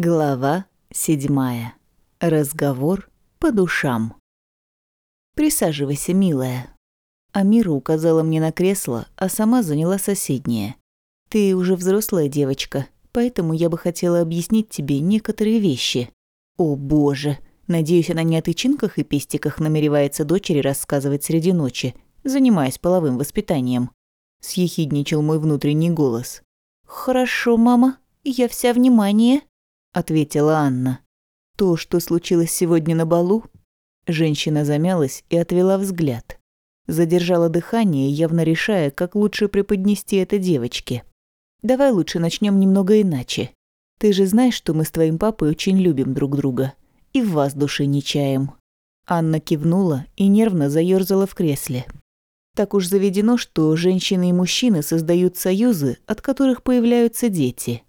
Глава седьмая. Разговор по душам. «Присаживайся, милая». Амира указала мне на кресло, а сама заняла соседнее. «Ты уже взрослая девочка, поэтому я бы хотела объяснить тебе некоторые вещи». «О, боже! Надеюсь, она не о тычинках и пестиках намеревается дочери рассказывать среди ночи, занимаясь половым воспитанием». Съехидничал мой внутренний голос. «Хорошо, мама, я вся внимание», – ответила Анна. «То, что случилось сегодня на балу?» Женщина замялась и отвела взгляд. Задержала дыхание, явно решая, как лучше преподнести это девочке. «Давай лучше начнем немного иначе. Ты же знаешь, что мы с твоим папой очень любим друг друга. И в вас души не чаем». Анна кивнула и нервно заёрзала в кресле. Так уж заведено, что женщины и мужчины создают союзы, от которых появляются дети.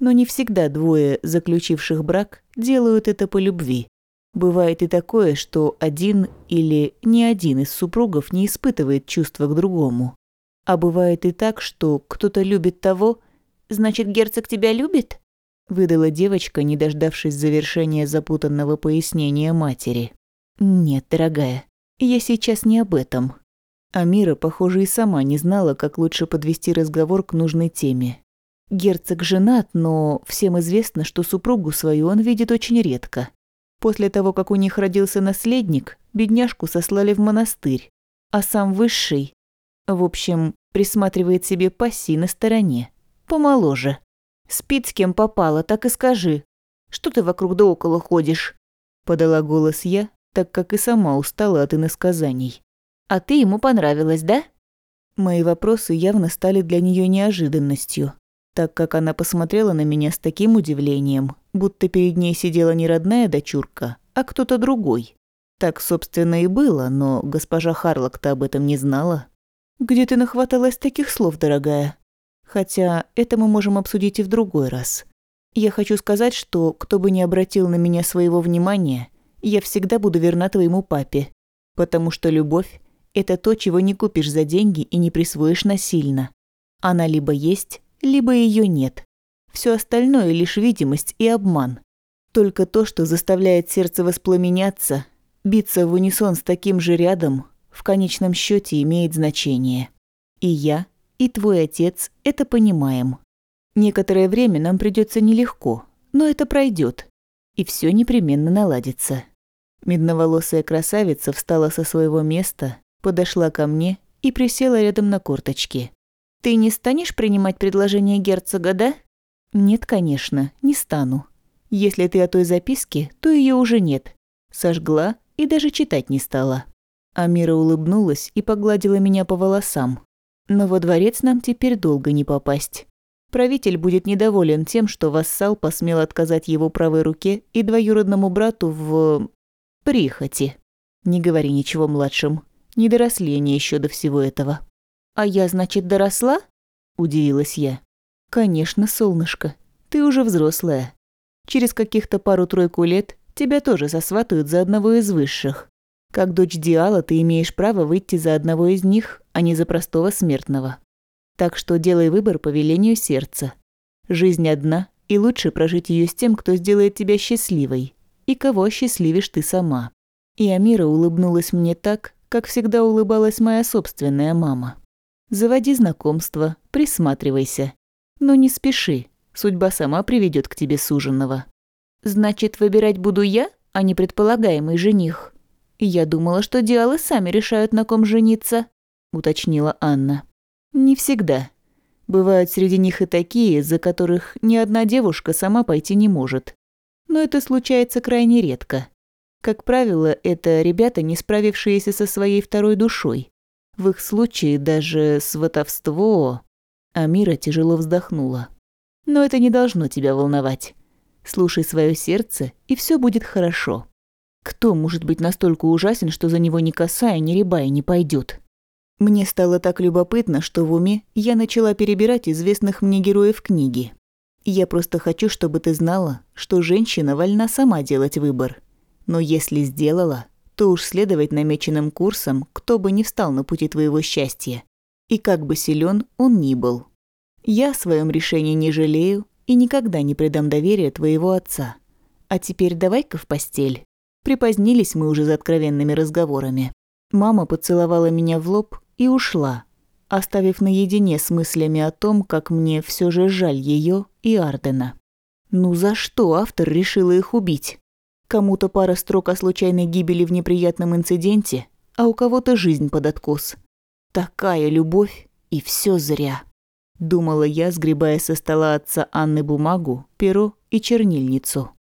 Но не всегда двое, заключивших брак, делают это по любви. Бывает и такое, что один или ни один из супругов не испытывает чувства к другому. А бывает и так, что кто-то любит того, значит, герцог тебя любит? Выдала девочка, не дождавшись завершения запутанного пояснения матери. Нет, дорогая, я сейчас не об этом. Амира, похоже, и сама не знала, как лучше подвести разговор к нужной теме. Герцог женат, но всем известно, что супругу свою он видит очень редко. После того, как у них родился наследник, бедняжку сослали в монастырь, а сам высший, в общем, присматривает себе пассий на стороне, помоложе. Спит с кем попало, так и скажи. Что ты вокруг да около ходишь? Подала голос я, так как и сама устала от иносказаний. А ты ему понравилась, да? Мои вопросы явно стали для нее неожиданностью так как она посмотрела на меня с таким удивлением, будто перед ней сидела не родная дочурка, а кто-то другой. Так, собственно, и было, но госпожа Харлок-то об этом не знала. «Где ты нахваталась таких слов, дорогая?» Хотя это мы можем обсудить и в другой раз. Я хочу сказать, что кто бы ни обратил на меня своего внимания, я всегда буду верна твоему папе, потому что любовь – это то, чего не купишь за деньги и не присвоишь насильно. Она либо есть, либо ее нет. Все остальное лишь видимость и обман. Только то, что заставляет сердце воспламеняться, биться в унисон с таким же рядом, в конечном счете имеет значение. И я, и твой отец это понимаем. Некоторое время нам придется нелегко, но это пройдет, и все непременно наладится. Медноволосая красавица встала со своего места, подошла ко мне и присела рядом на корточки. Ты не станешь принимать предложение герцога, да? Нет, конечно, не стану. Если ты о той записке, то ее уже нет. Сожгла и даже читать не стала. Амира улыбнулась и погладила меня по волосам. Но во дворец нам теперь долго не попасть. Правитель будет недоволен тем, что вассал посмел отказать его правой руке и двоюродному брату в... прихоти. Не говори ничего младшим. Не доросли они еще до всего этого. «А я, значит, доросла?» – удивилась я. «Конечно, солнышко, ты уже взрослая. Через каких-то пару-тройку лет тебя тоже сосватают за одного из высших. Как дочь Диала ты имеешь право выйти за одного из них, а не за простого смертного. Так что делай выбор по велению сердца. Жизнь одна, и лучше прожить ее с тем, кто сделает тебя счастливой, и кого счастливишь ты сама». И Амира улыбнулась мне так, как всегда улыбалась моя собственная мама. Заводи знакомство, присматривайся. Но не спеши, судьба сама приведет к тебе суженного. Значит, выбирать буду я, а не предполагаемый жених. Я думала, что диалы сами решают, на ком жениться, уточнила Анна. Не всегда. Бывают среди них и такие, за которых ни одна девушка сама пойти не может. Но это случается крайне редко. Как правило, это ребята, не справившиеся со своей второй душой. В их случае даже сватовство... Амира тяжело вздохнула. Но это не должно тебя волновать. Слушай свое сердце, и все будет хорошо. Кто может быть настолько ужасен, что за него ни коса и ни рябая не пойдет? Мне стало так любопытно, что в уме я начала перебирать известных мне героев книги. Я просто хочу, чтобы ты знала, что женщина вольна сама делать выбор. Но если сделала, то уж следовать намеченным курсом, кто бы ни встал на пути твоего счастья. И как бы силен он ни был. Я о своем решении не жалею и никогда не предам доверия твоего отца. А теперь давай-ка в постель». Припозднились мы уже за откровенными разговорами. Мама поцеловала меня в лоб и ушла, оставив наедине с мыслями о том, как мне все же жаль ее и Ардена. Ну за что автор решила их убить? Кому-то пара строк о случайной гибели в неприятном инциденте, а у кого-то жизнь под откос. Такая любовь, и все зря. Думала я, сгребая со стола отца Анны бумагу, перо и чернильницу.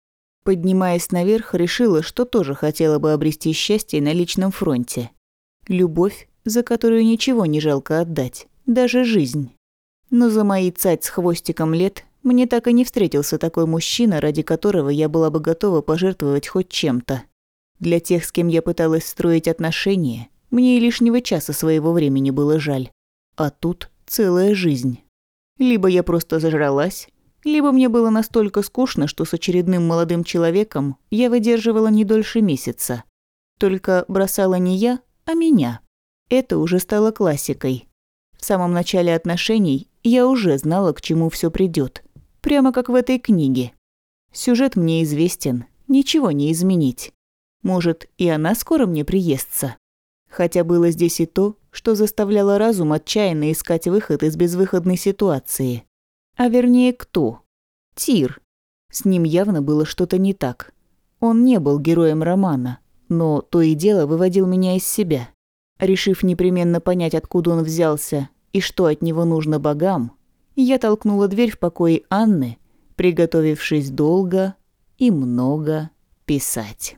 Поднимаясь наверх, решила, что тоже хотела бы обрести счастье на личном фронте. Любовь, за которую ничего не жалко отдать, даже жизнь. Но за мои цать с хвостиком лет мне так и не встретился такой мужчина, ради которого я была бы готова пожертвовать хоть чем-то. Для тех, с кем я пыталась строить отношения, мне и лишнего часа своего времени было жаль. А тут целая жизнь. Либо я просто зажралась, либо мне было настолько скучно, что с очередным молодым человеком я выдерживала не дольше месяца. Только бросала не я, а меня. Это уже стало классикой. В самом начале отношений я уже знала, к чему все придет, Прямо как в этой книге. Сюжет мне известен, ничего не изменить. Может, и она скоро мне приестся. Хотя было здесь и то, что заставляло разум отчаянно искать выход из безвыходной ситуации. А вернее, кто? Тир. С ним явно было что-то не так. Он не был героем романа, но то и дело выводил меня из себя. Решив непременно понять, откуда он взялся и что от него нужно богам, я толкнула дверь в покое Анны, приготовившись долго и много писать.